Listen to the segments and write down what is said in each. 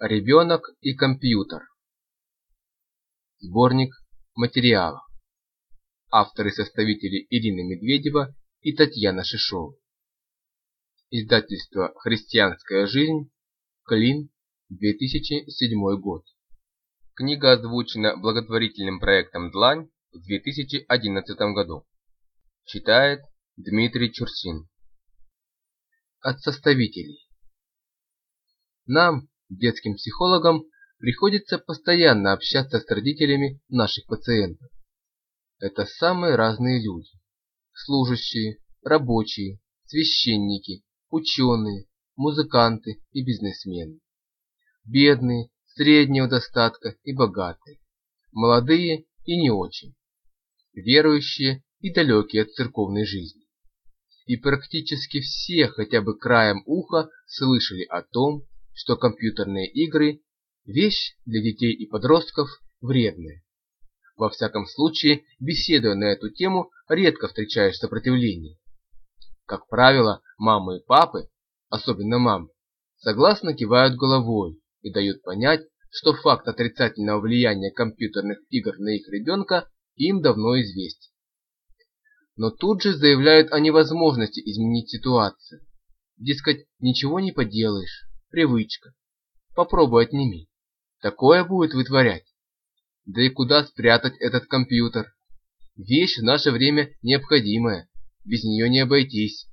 Ребенок и компьютер. Сборник материалов. Авторы-составители Ирина Медведева и Татьяна Шишова. Издательство «Христианская жизнь», Клин, 2007 год. Книга озвучена благотворительным проектом «Длань» в 2011 году. Читает Дмитрий Чурсин. От составителей. Нам, детским психологам, приходится постоянно общаться с родителями наших пациентов. Это самые разные люди. Служащие, рабочие, священники, ученые, музыканты и бизнесмены. Бедные, среднего достатка и богатые. Молодые и не очень. Верующие и далекие от церковной жизни. И практически все хотя бы краем уха слышали о том, что компьютерные игры – вещь для детей и подростков вредная. Во всяком случае, беседуя на эту тему, редко встречаешь сопротивление. Как правило, мамы и папы, особенно мамы, согласно кивают головой и дают понять, что факт отрицательного влияния компьютерных игр на их ребенка им давно известен. Но тут же заявляют о невозможности изменить ситуацию. Дескать, ничего не поделаешь, привычка. Попробуй отними. Такое будет вытворять. Да и куда спрятать этот компьютер? Вещь в наше время необходимая, без нее не обойтись.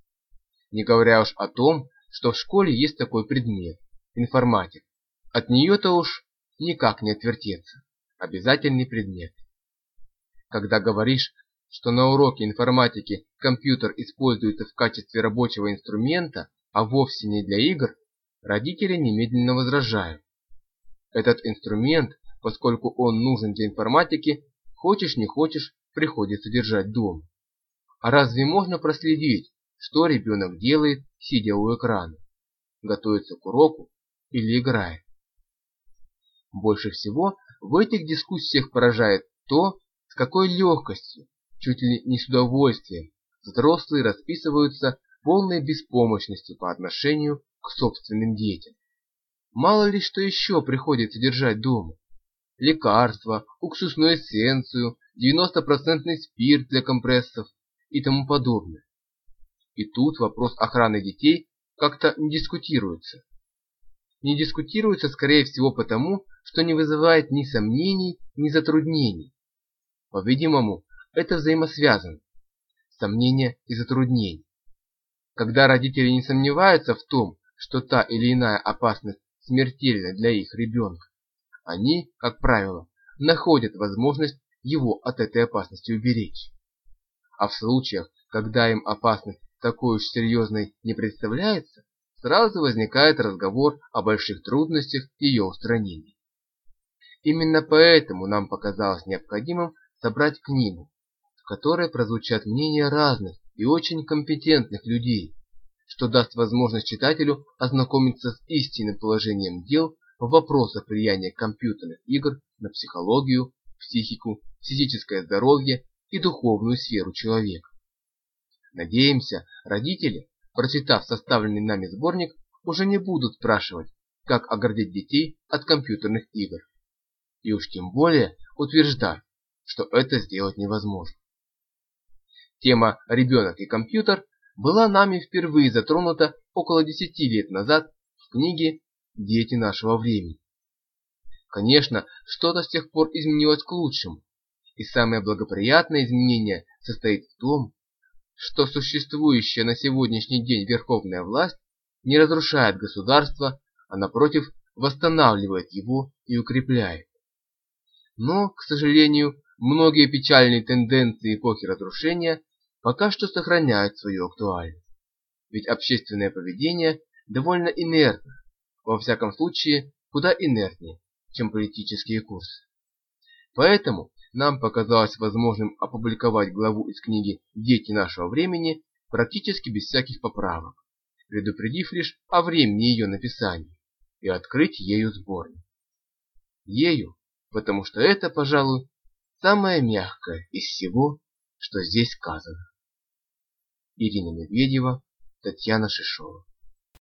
Не говоря уж о том, что в школе есть такой предмет – информатик. От нее-то уж никак не отвертеться. Обязательный предмет. Когда говоришь, что на уроке информатики компьютер используется в качестве рабочего инструмента, а вовсе не для игр, Родители немедленно возражают. Этот инструмент, поскольку он нужен для информатики, хочешь не хочешь, приходится держать дома. А разве можно проследить, что ребенок делает, сидя у экрана? Готовится к уроку или играет? Больше всего в этих дискуссиях поражает то, с какой легкостью, чуть ли не с удовольствием, взрослые расписываются полной беспомощностью по отношению к собственным детям. Мало ли что еще приходится держать дома. Лекарства, уксусную эссенцию, 90% спирт для компрессов и тому подобное. И тут вопрос охраны детей как-то не дискутируется. Не дискутируется, скорее всего, потому, что не вызывает ни сомнений, ни затруднений. По-видимому, это взаимосвязано. Сомнения и затруднения. Когда родители не сомневаются в том, что та или иная опасность смертельна для их ребенка, они, как правило, находят возможность его от этой опасности уберечь. А в случаях, когда им опасность такой уж серьезной не представляется, сразу возникает разговор о больших трудностях ее устранения. Именно поэтому нам показалось необходимым собрать книгу, в которой прозвучат мнения разных и очень компетентных людей, что даст возможность читателю ознакомиться с истинным положением дел в вопросах влияния компьютерных игр на психологию, психику, физическое здоровье и духовную сферу человека. Надеемся, родители, прочитав составленный нами сборник, уже не будут спрашивать, как оградить детей от компьютерных игр. И уж тем более утверждать, что это сделать невозможно. Тема «Ребенок и компьютер» была нами впервые затронута около десяти лет назад в книге «Дети нашего времени». Конечно, что-то с тех пор изменилось к лучшему, и самое благоприятное изменение состоит в том, что существующая на сегодняшний день верховная власть не разрушает государство, а напротив восстанавливает его и укрепляет. Но, к сожалению, многие печальные тенденции эпохи разрушения пока что сохраняют свою актуальность. Ведь общественное поведение довольно инертно, во всяком случае куда инертнее, чем политические курсы. Поэтому нам показалось возможным опубликовать главу из книги «Дети нашего времени» практически без всяких поправок, предупредив лишь о времени ее написания, и открыть ею сборник. Ею, потому что это, пожалуй, самое мягкое из всего, что здесь сказано. Ирина Медведева, Татьяна Шишова.